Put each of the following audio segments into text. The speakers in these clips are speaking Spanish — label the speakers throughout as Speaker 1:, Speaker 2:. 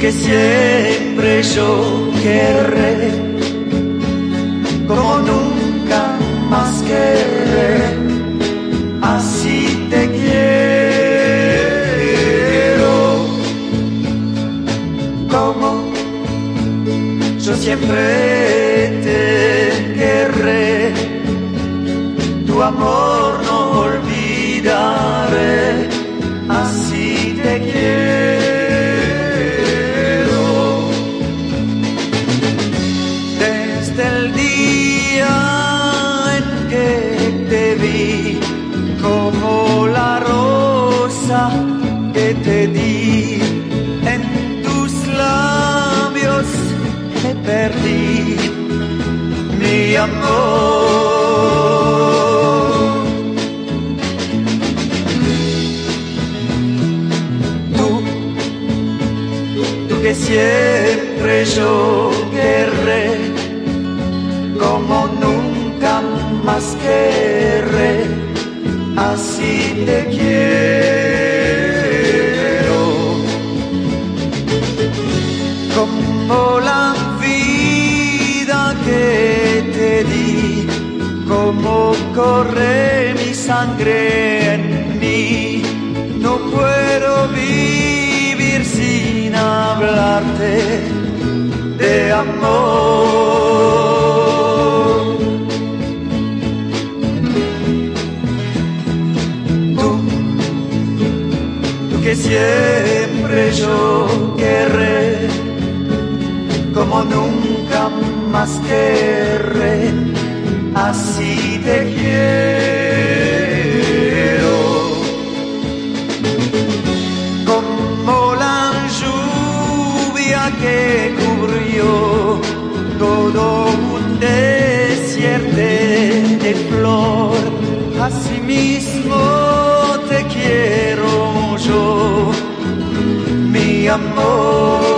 Speaker 1: que siempre yo querré, como nunca más querré, así te quiero, como yo siempre te querré, tu amor no olvidaré, que te di, en tus labios me perdí, mi amor. Tú, tú que siempre yo querré, como nunca más querré, así te quiero. Como corre mi sangre en mí, no puedo vivir sin hablarte de amor. Tú, tú que siempre yo querré, como nunca más querré, así así mismo te quiero yo, mi amor.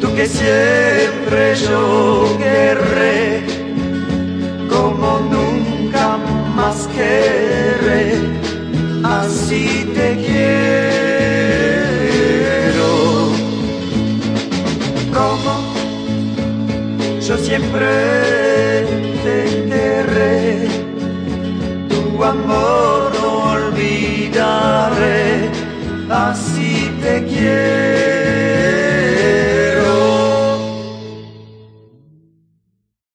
Speaker 1: Tú, que siempre yo querré, como nunca más querré, así te quiero. Yo siempre te querré, tu amor no olvidaré, así te quiero.